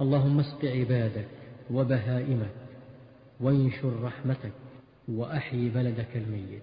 اللهم اسق عبادك وبهائمك وانشر رحمتك وأحي بلدك الميت.